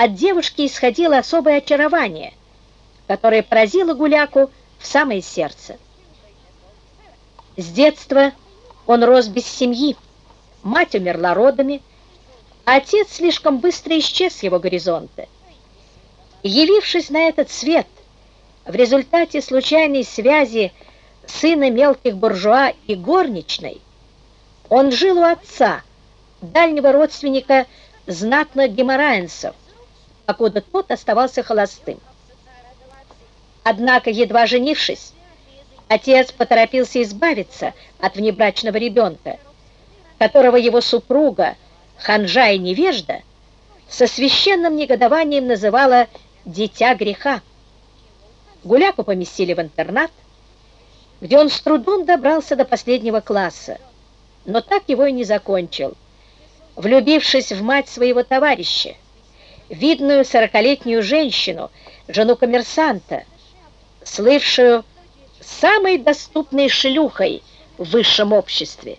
от девушки исходило особое очарование, которое поразило Гуляку в самое сердце. С детства он рос без семьи, мать умерла родами, а отец слишком быстро исчез с его горизонта. Явившись на этот свет, в результате случайной связи сына мелких буржуа и горничной, он жил у отца, дальнего родственника знатных геморраенцев, покуда тот оставался холостым. Однако, едва женившись, отец поторопился избавиться от внебрачного ребенка, которого его супруга, ханжа и невежда, со священным негодованием называла «дитя греха». Гуляку поместили в интернат, где он с трудом добрался до последнего класса, но так его и не закончил, влюбившись в мать своего товарища, видную сорокалетнюю женщину, жену коммерсанта, слывшую самой доступной шлюхой в высшем обществе.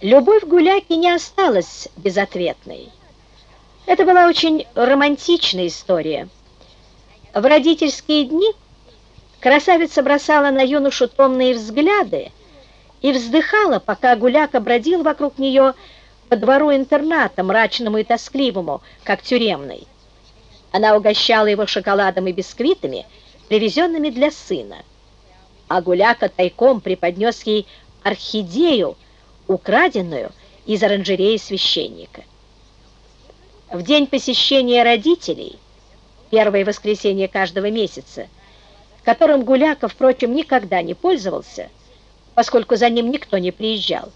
Любовь Гуляки не осталась безответной. Это была очень романтичная история. В родительские дни красавица бросала на юношу томные взгляды и вздыхала, пока Гуляка бродил вокруг нее по двору интерната, мрачному и тоскливому, как тюремный. Она угощала его шоколадом и бисквитами, привезенными для сына. А Гуляка тайком преподнес ей орхидею, украденную из оранжереи священника. В день посещения родителей, первое воскресенье каждого месяца, которым Гуляка, впрочем, никогда не пользовался, поскольку за ним никто не приезжал,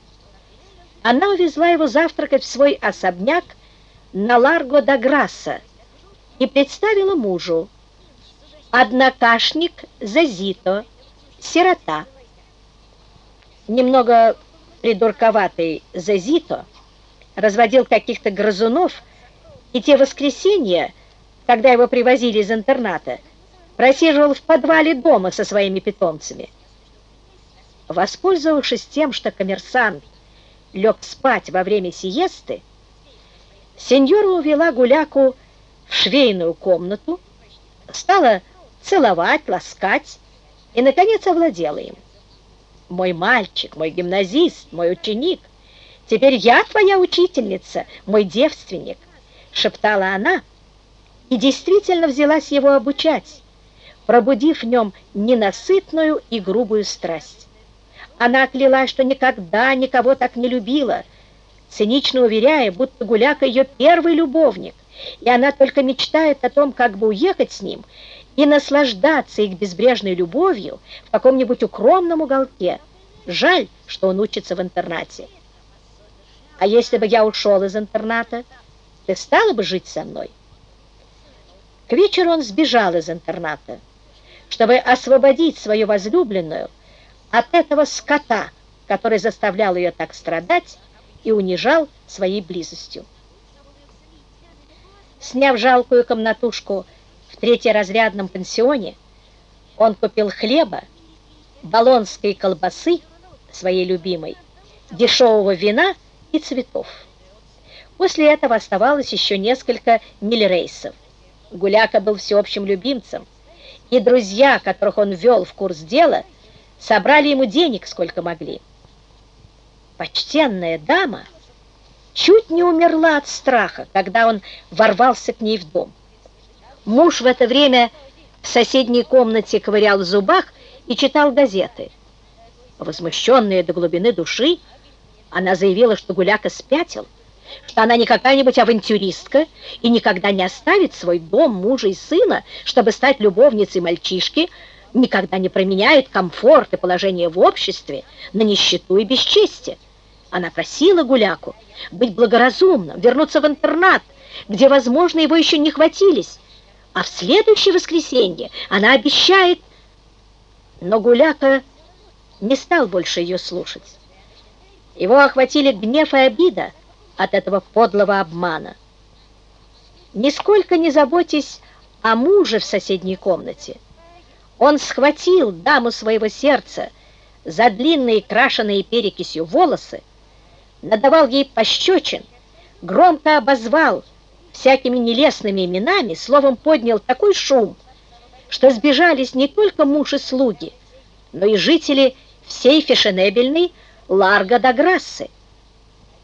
она увезла его завтракать в свой особняк на Ларго да Грасса и представила мужу. Однокашник Зазито, сирота. Немного придурковатый Зазито разводил каких-то грызунов, и те воскресенья, когда его привозили из интерната, просиживал в подвале дома со своими питомцами. Воспользовавшись тем, что коммерсант лег спать во время сиесты, сеньора увела гуляку в швейную комнату, стала целовать, ласкать и, наконец, овладела им. «Мой мальчик, мой гимназист, мой ученик, теперь я твоя учительница, мой девственник», шептала она и действительно взялась его обучать, пробудив в нем ненасытную и грубую страсть. Она клялась, что никогда никого так не любила, цинично уверяя, будто Гуляка ее первый любовник, и она только мечтает о том, как бы уехать с ним и наслаждаться их безбрежной любовью в каком-нибудь укромном уголке. Жаль, что он учится в интернате. А если бы я ушел из интерната, ты стала бы жить со мной? К вечеру он сбежал из интерната, чтобы освободить свою возлюбленную от этого скота, который заставлял ее так страдать и унижал своей близостью. Сняв жалкую комнатушку в третьеразрядном пансионе, он купил хлеба, болонской колбасы, своей любимой, дешевого вина и цветов. После этого оставалось еще несколько миль рейсов. Гуляка был всеобщим любимцем, и друзья, которых он ввел в курс дела, собрали ему денег, сколько могли. Почтенная дама чуть не умерла от страха, когда он ворвался к ней в дом. Муж в это время в соседней комнате ковырял в зубах и читал газеты. Возмущенная до глубины души, она заявила, что Гуляка спятил, что она не какая-нибудь авантюристка и никогда не оставит свой дом, мужа и сына, чтобы стать любовницей мальчишки, никогда не променяет комфорт и положение в обществе на нищету и бесчестие. Она просила Гуляку быть благоразумным, вернуться в интернат, где, возможно, его еще не хватились, а в следующее воскресенье она обещает... Но Гуляка не стал больше ее слушать. Его охватили гнев и обида от этого подлого обмана. Нисколько не заботясь о муже в соседней комнате, он схватил даму своего сердца за длинные крашеные перекисью волосы, надавал ей пощечин, громко обозвал всякими нелестными именами, словом, поднял такой шум, что сбежались не только муж и слуги, но и жители всей фешенебельной Ларго да Грассы.